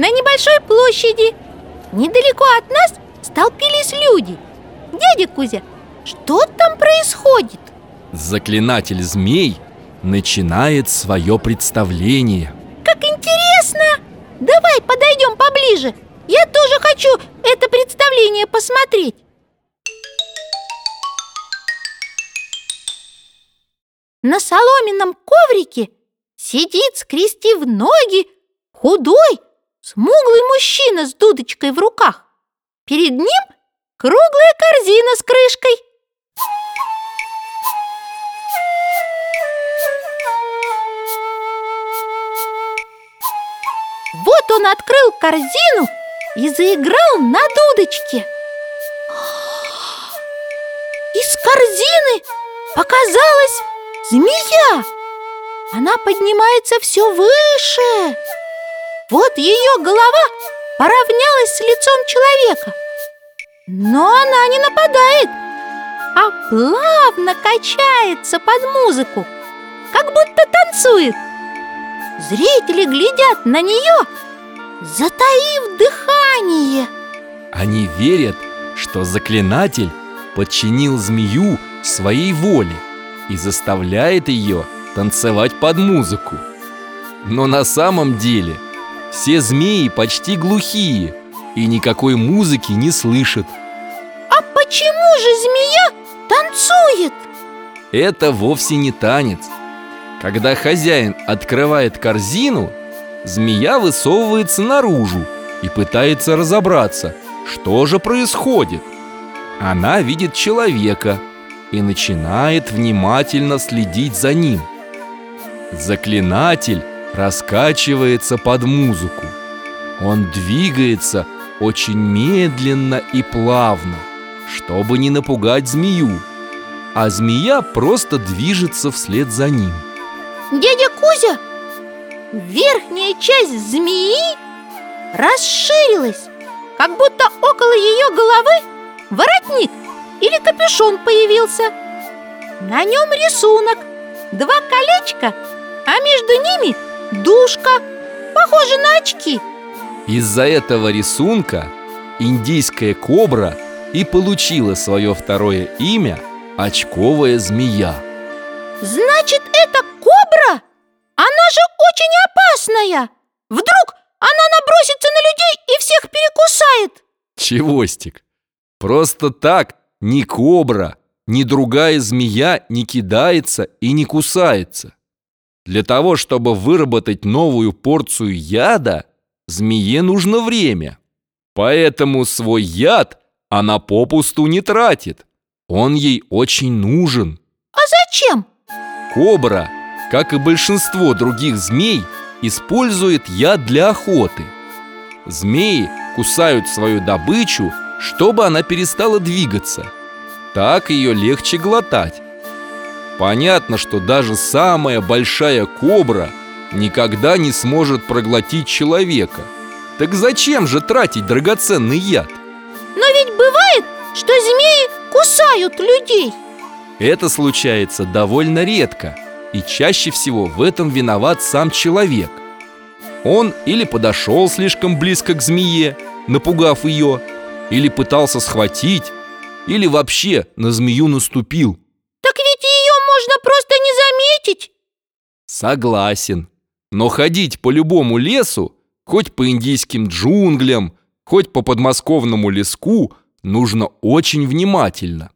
на небольшой площади. Недалеко от нас столпились люди. Дядя Кузя, что там происходит? Заклинатель змей начинает свое представление. Как интересно! Давай подойдем поближе. Я тоже хочу это представление посмотреть. На соломенном коврике сидит, скрестив ноги, худой, смуглый мужчина с дудочкой в руках. Перед ним круглая корзина с крышкой. Вот он открыл корзину и заиграл на дудочке. Из корзины показалась змея. Она поднимается все выше. Вот ее голова поравнялась с лицом человека. Но она не нападает, а плавно качается под музыку, как будто танцует. Зрители глядят на нее, затаив дыхание. Они верят, что заклинатель подчинил змею своей воле и заставляет ее танцевать под музыку. Но на самом деле – все змеи почти глухие и никакой музыки не слышат. А почему же змея танцует? Это вовсе не танец. Когда хозяин открывает корзину, змея высовывается наружу и пытается разобраться, что же происходит. Она видит человека и начинает внимательно следить за ним. Заклинатель раскачивается под музыку. Он двигается очень медленно и плавно, чтобы не напугать змею, а змея просто движется вслед за ним. Дядя Кузя, верхняя часть змеи расширилась, как будто около ее головы воротник или капюшон появился. На нем рисунок, два колечка, а между ними Душка, похоже на очки. Из-за этого рисунка индийская кобра и получила свое второе имя Очковая змея. Значит, это кобра? Она же очень опасная. Вдруг она набросится на людей и всех перекусает? Чевостик, просто так ни кобра, ни другая змея не кидается и не кусается для того, чтобы выработать новую порцию яда, змее нужно время. Поэтому свой яд она попусту не тратит. Он ей очень нужен. А зачем? Кобра, как и большинство других змей, использует яд для охоты. Змеи кусают свою добычу, чтобы она перестала двигаться. Так ее легче глотать. Понятно, что даже самая большая кобра никогда не сможет проглотить человека. Так зачем же тратить драгоценный яд? Но ведь бывает, что змеи кусают людей Это случается довольно редко И чаще всего в этом виноват сам человек Он или подошел слишком близко к змее, напугав ее Или пытался схватить Или вообще на змею наступил Согласен. Но ходить по любому лесу, хоть по индийским джунглям, хоть по подмосковному леску, нужно очень внимательно.